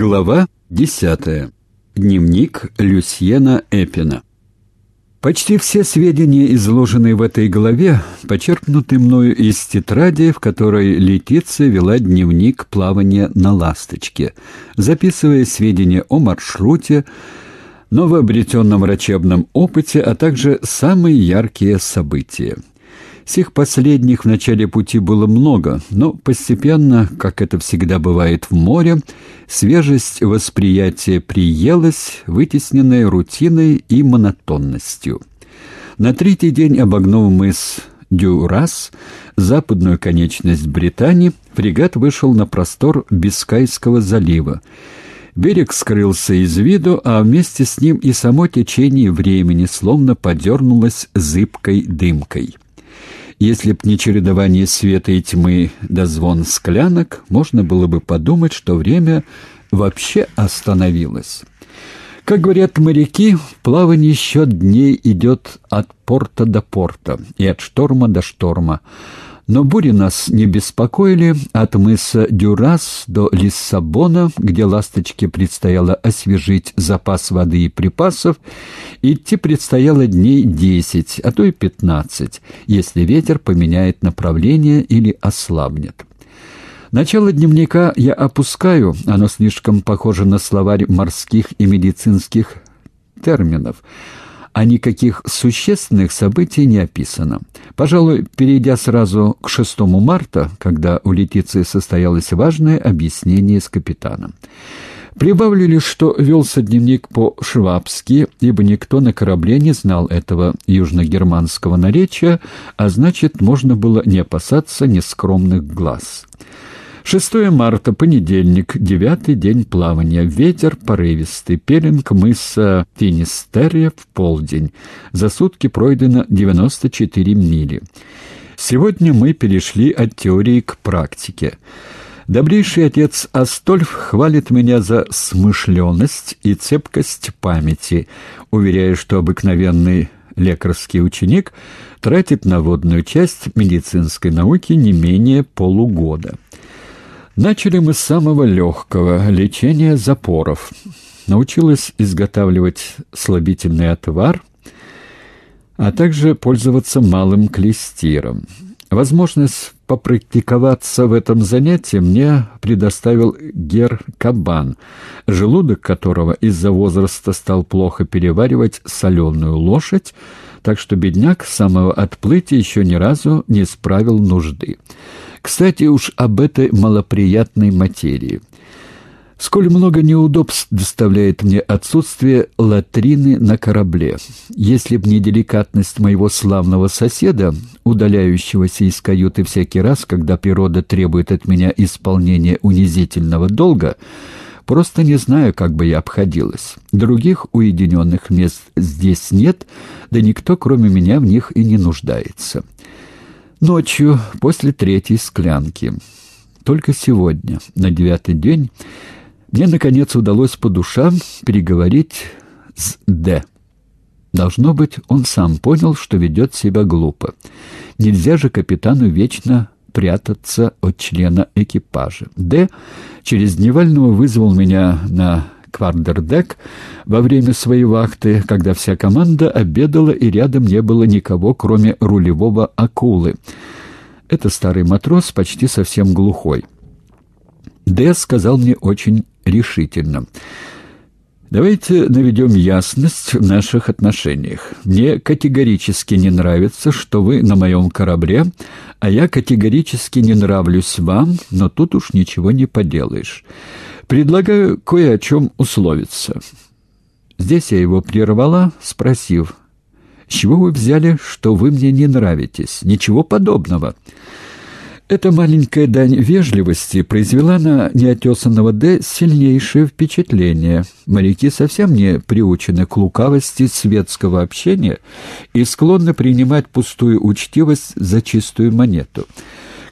Глава 10. Дневник Люсьена Эпина. Почти все сведения, изложенные в этой главе, почерпнуты мною из тетради, в которой Летиция вела дневник плавания на «Ласточке», записывая сведения о маршруте, новообретенном врачебном опыте, а также самые яркие события. Сих последних в начале пути было много, но постепенно, как это всегда бывает в море, свежесть восприятия приелась, вытесненная рутиной и монотонностью. На третий день, обогнув мыс Дюрас, западную конечность Британии, фрегат вышел на простор Бискайского залива. Берег скрылся из виду, а вместе с ним и само течение времени словно подернулось зыбкой дымкой. Если б не чередование света и тьмы да звон склянок, можно было бы подумать, что время вообще остановилось. Как говорят моряки, плавание счет дней идет от порта до порта и от шторма до шторма, но бури нас не беспокоили от мыса Дюрас до Лиссабона, где «Ласточке» предстояло освежить запас воды и припасов, идти предстояло дней десять, а то и пятнадцать, если ветер поменяет направление или ослабнет. Начало дневника я опускаю, оно слишком похоже на словарь морских и медицинских терминов — а никаких существенных событий не описано. Пожалуй, перейдя сразу к 6 марта, когда у Летиции состоялось важное объяснение с капитаном. Прибавлю лишь, что велся дневник по-швабски, ибо никто на корабле не знал этого южногерманского наречия, а значит, можно было не опасаться нескромных глаз. 6 марта, понедельник, девятый день плавания. Ветер порывистый. Пелинг мыса Финистерия в полдень. За сутки пройдено 94 мили. Сегодня мы перешли от теории к практике. Добрейший отец Астольф хвалит меня за смышленность и цепкость памяти, уверяя, что обыкновенный лекарский ученик тратит на водную часть медицинской науки не менее полугода. Начали мы с самого легкого – лечения запоров. Научилась изготавливать слабительный отвар, а также пользоваться малым клестиром. Возможность попрактиковаться в этом занятии мне предоставил Гер Кабан, желудок которого из-за возраста стал плохо переваривать соленую лошадь, так что бедняк с самого отплытия еще ни разу не справил нужды. Кстати, уж об этой малоприятной материи. Сколь много неудобств доставляет мне отсутствие латрины на корабле. Если б не деликатность моего славного соседа, удаляющегося из каюты всякий раз, когда природа требует от меня исполнения унизительного долга, просто не знаю, как бы я обходилась. Других уединенных мест здесь нет, да никто, кроме меня, в них и не нуждается». Ночью, после третьей склянки. Только сегодня, на девятый день, мне, наконец, удалось по душам переговорить с Д. Должно быть, он сам понял, что ведет себя глупо. Нельзя же капитану вечно прятаться от члена экипажа. Д. через Дневального вызвал меня на квардердек во время своей вахты, когда вся команда обедала и рядом не было никого, кроме рулевого акулы. Это старый матрос, почти совсем глухой. Д сказал мне очень решительно. «Давайте наведем ясность в наших отношениях. Мне категорически не нравится, что вы на моем корабле, а я категорически не нравлюсь вам, но тут уж ничего не поделаешь. Предлагаю кое о чем условиться». Здесь я его прервала, спросив, «С чего вы взяли, что вы мне не нравитесь? Ничего подобного». Эта маленькая дань вежливости произвела на неотесанного Д сильнейшее впечатление. Моряки совсем не приучены к лукавости светского общения и склонны принимать пустую учтивость за чистую монету.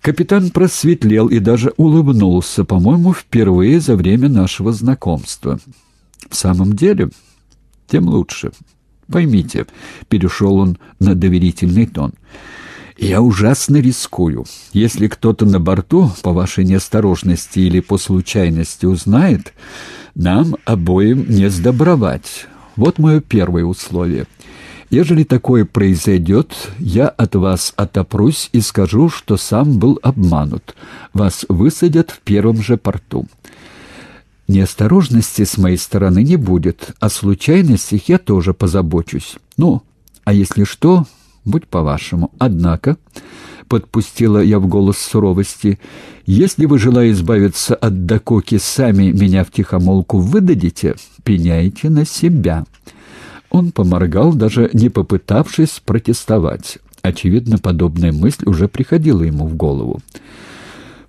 Капитан просветлел и даже улыбнулся, по-моему, впервые за время нашего знакомства. «В самом деле, тем лучше. Поймите», — перешел он на доверительный тон, — Я ужасно рискую. Если кто-то на борту по вашей неосторожности или по случайности узнает, нам обоим не сдобровать. Вот мое первое условие. Ежели такое произойдет, я от вас отопрусь и скажу, что сам был обманут. Вас высадят в первом же порту. Неосторожности с моей стороны не будет, о случайностях я тоже позабочусь. Ну, а если что, будь по-вашему. Однако, — подпустила я в голос суровости, — если вы, желая избавиться от дококи, сами меня втихомолку выдадите, пеняйте на себя». Он поморгал, даже не попытавшись протестовать. Очевидно, подобная мысль уже приходила ему в голову.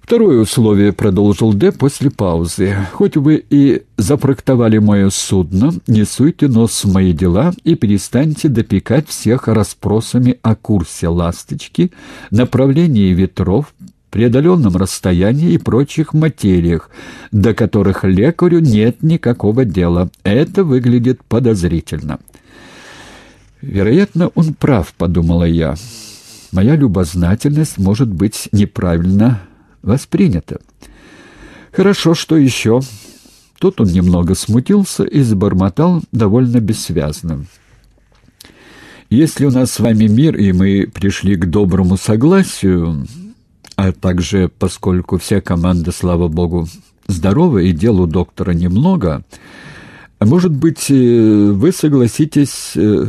«Второе условие», — продолжил Д после паузы. «Хоть вы и запроктовали мое судно, не суйте нос в мои дела и перестаньте допекать всех расспросами о курсе «Ласточки», направлении ветров, преодоленном расстоянии и прочих материях, до которых лекарю нет никакого дела. Это выглядит подозрительно». «Вероятно, он прав», — подумала я. «Моя любознательность может быть неправильно воспринято. Хорошо, что еще? Тут он немного смутился и забормотал довольно бессвязно. Если у нас с вами мир, и мы пришли к доброму согласию, а также, поскольку вся команда, слава богу, здорова и дел у доктора немного, может быть, э, вы согласитесь... Э,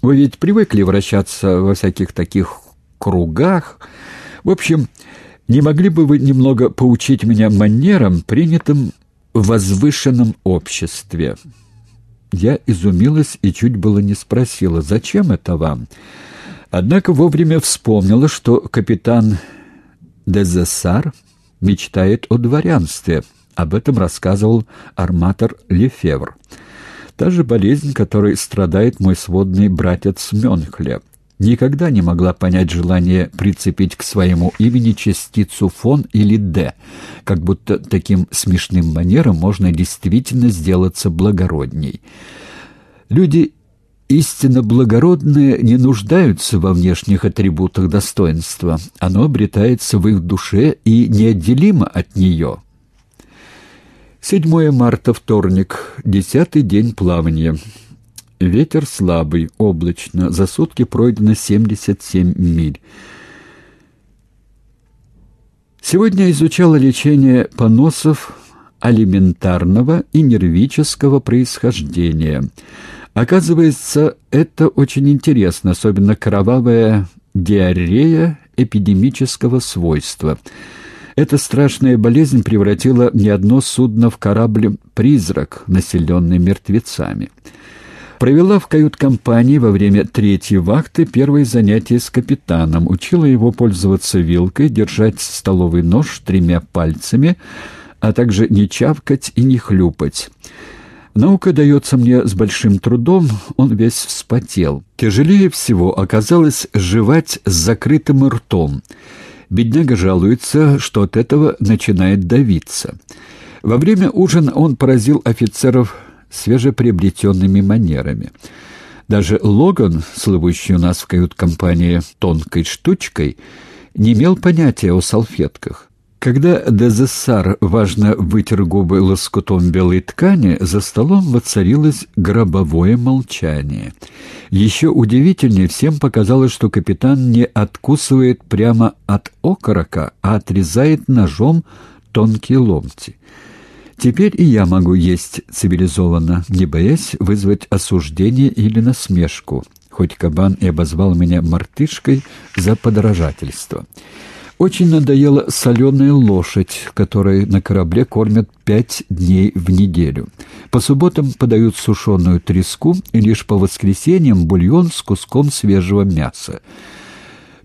вы ведь привыкли вращаться во всяких таких кругах. В общем, не могли бы вы немного поучить меня манерам, принятым в возвышенном обществе?» Я изумилась и чуть было не спросила, «Зачем это вам?» Однако вовремя вспомнила, что капитан Дезессар мечтает о дворянстве. Об этом рассказывал арматор Лефевр. Та же болезнь, которой страдает мой сводный братец Мёнхле никогда не могла понять желание прицепить к своему имени частицу «фон» или «д», как будто таким смешным манером можно действительно сделаться благородней. Люди истинно благородные не нуждаются во внешних атрибутах достоинства, оно обретается в их душе и неотделимо от нее. 7 марта, вторник, десятый день плавания. Ветер слабый, облачно. За сутки пройдено 77 миль. Сегодня изучала лечение поносов алиментарного и нервического происхождения. Оказывается, это очень интересно, особенно кровавая диарея эпидемического свойства. Эта страшная болезнь превратила не одно судно в корабль-призрак, населенный мертвецами провела в кают-компании во время третьей вахты первое занятие с капитаном, учила его пользоваться вилкой, держать столовый нож тремя пальцами, а также не чавкать и не хлюпать. Наука дается мне с большим трудом, он весь вспотел. Тяжелее всего оказалось жевать с закрытым ртом. Бедняга жалуется, что от этого начинает давиться. Во время ужина он поразил офицеров свежеприобретенными манерами. Даже Логан, слывущий у нас в кают-компании тонкой штучкой, не имел понятия о салфетках. Когда Дезессар важно вытер губы лоскутом белой ткани, за столом воцарилось гробовое молчание. Еще удивительнее всем показалось, что капитан не откусывает прямо от окорока, а отрезает ножом тонкие ломти. Теперь и я могу есть цивилизованно, не боясь вызвать осуждение или насмешку, хоть кабан и обозвал меня мартышкой за подражательство. Очень надоела соленая лошадь, которой на корабле кормят пять дней в неделю. По субботам подают сушеную треску и лишь по воскресеньям бульон с куском свежего мяса.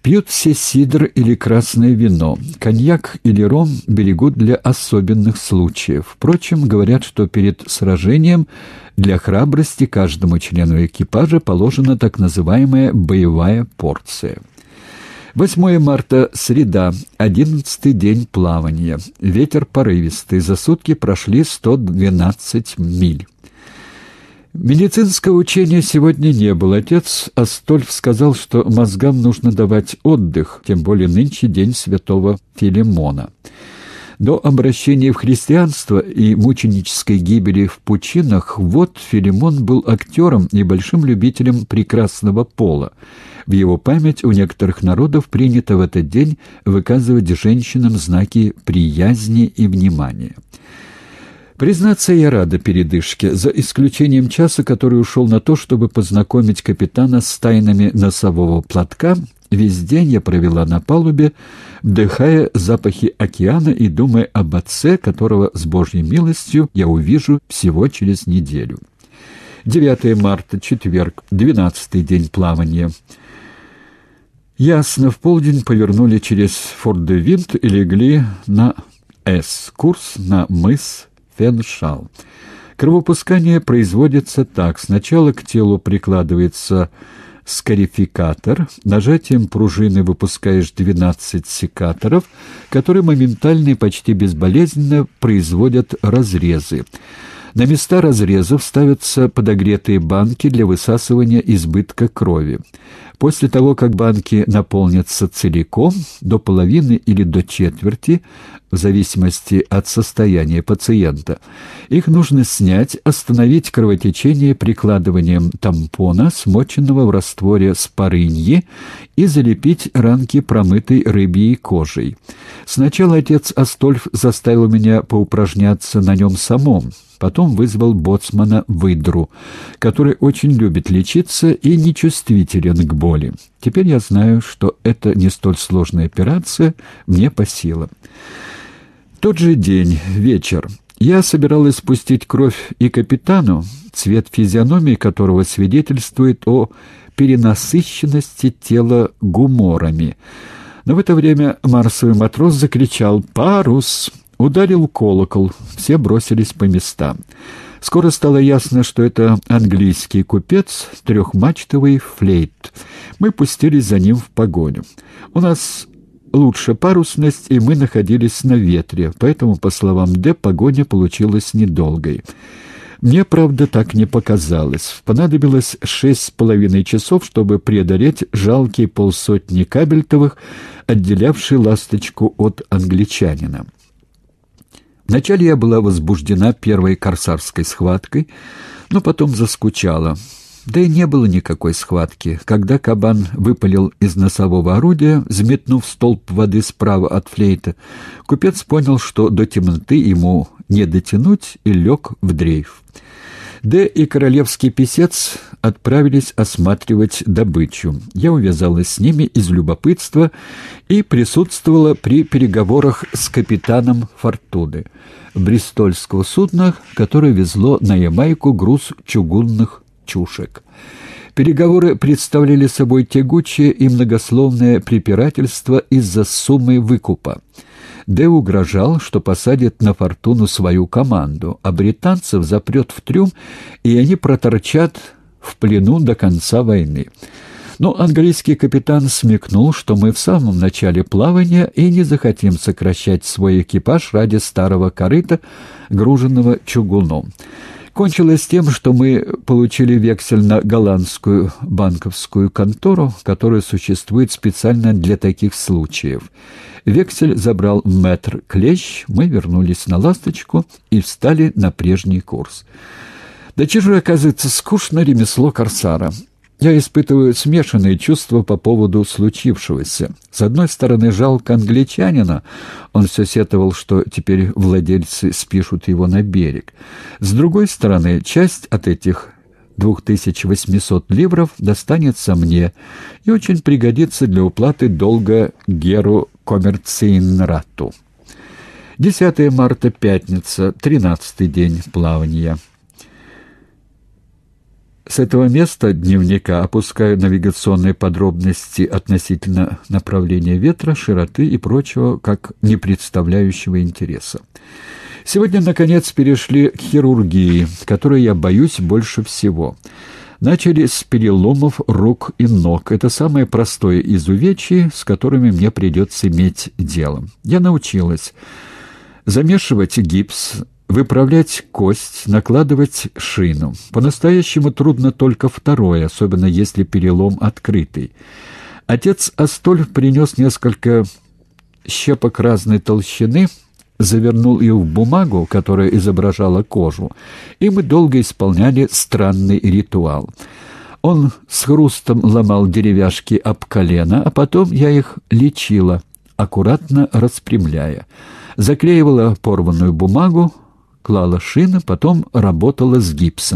Пьют все сидр или красное вино. Коньяк или ром берегут для особенных случаев. Впрочем, говорят, что перед сражением для храбрости каждому члену экипажа положена так называемая боевая порция. 8 марта, среда, одиннадцатый день плавания. Ветер порывистый, за сутки прошли 112 миль. Медицинского учения сегодня не было. Отец Астольф сказал, что мозгам нужно давать отдых, тем более нынче день святого Филимона. До обращения в христианство и мученической гибели в пучинах вот Филимон был актером и большим любителем прекрасного пола. В его память у некоторых народов принято в этот день выказывать женщинам знаки приязни и внимания. Признаться, я рада передышке, за исключением часа, который ушел на то, чтобы познакомить капитана с тайнами носового платка. Весь день я провела на палубе, вдыхая запахи океана и думая об отце, которого с Божьей милостью я увижу всего через неделю. 9 марта, четверг, двенадцатый день плавания. Ясно, в полдень повернули через Форт-де-Винт и легли на С, курс на мыс Феншал. Кровопускание производится так. Сначала к телу прикладывается скарификатор, нажатием пружины выпускаешь 12 секаторов, которые моментально и почти безболезненно производят разрезы. На места разрезов ставятся подогретые банки для высасывания избытка крови. После того, как банки наполнятся целиком, до половины или до четверти, в зависимости от состояния пациента, их нужно снять, остановить кровотечение прикладыванием тампона, смоченного в растворе спарыньи, и залепить ранки промытой рыбьей кожей. Сначала отец Астольф заставил меня поупражняться на нем самом, Потом вызвал боцмана Выдру, который очень любит лечиться и нечувствителен к боли. Теперь я знаю, что это не столь сложная операция, мне по силам. Тот же день, вечер. Я собиралась спустить кровь и капитану, цвет физиономии которого свидетельствует о перенасыщенности тела гуморами. Но в это время марсовый матрос закричал «Парус!» Ударил колокол, все бросились по местам. Скоро стало ясно, что это английский купец, трехмачтовый флейт. Мы пустились за ним в погоню. У нас лучше парусность, и мы находились на ветре, поэтому, по словам Д, погоня получилась недолгой. Мне, правда, так не показалось. Понадобилось шесть с половиной часов, чтобы преодолеть жалкие полсотни кабельтовых, отделявшие «Ласточку» от англичанина. Вначале я была возбуждена первой корсарской схваткой, но потом заскучала. Да и не было никакой схватки. Когда кабан выпалил из носового орудия, взметнув столб воды справа от флейта, купец понял, что до темноты ему не дотянуть, и лег в дрейф. Д и королевский писец отправились осматривать добычу. Я увязалась с ними из любопытства и присутствовала при переговорах с капитаном Фортуны, бристольского судна, которое везло на Ямайку груз чугунных чушек. Переговоры представляли собой тягучее и многословное препирательство из-за суммы выкупа. Д угрожал, что посадит на фортуну свою команду, а британцев запрет в трюм, и они проторчат в плену до конца войны. Но английский капитан смекнул, что мы в самом начале плавания и не захотим сокращать свой экипаж ради старого корыта, груженного чугуном. Кончилось тем, что мы получили вексель на голландскую банковскую контору, которая существует специально для таких случаев. Вексель забрал мэтр Клещ, мы вернулись на «Ласточку» и встали на прежний курс. Да чего оказывается скучно ремесло корсара. Я испытываю смешанные чувства по поводу случившегося. С одной стороны, жалко англичанина. Он все сетовал, что теперь владельцы спишут его на берег. С другой стороны, часть от этих 2800 ливров достанется мне и очень пригодится для уплаты долга Геру Коммерцинрату. 10 марта, пятница, 13 день плавания. С этого места дневника опускаю навигационные подробности относительно направления ветра, широты и прочего, как не представляющего интереса. Сегодня, наконец, перешли к хирургии, которой я боюсь больше всего. Начали с переломов рук и ног. Это самое простое из увечий, с которыми мне придется иметь дело. Я научилась замешивать гипс, выправлять кость, накладывать шину. По-настоящему трудно только второе, особенно если перелом открытый. Отец Астольф принес несколько щепок разной толщины, завернул их в бумагу, которая изображала кожу, и мы долго исполняли странный ритуал. Он с хрустом ломал деревяшки об колено, а потом я их лечила, аккуратно распрямляя. Заклеивала порванную бумагу, клала шины, потом работала с гипсом.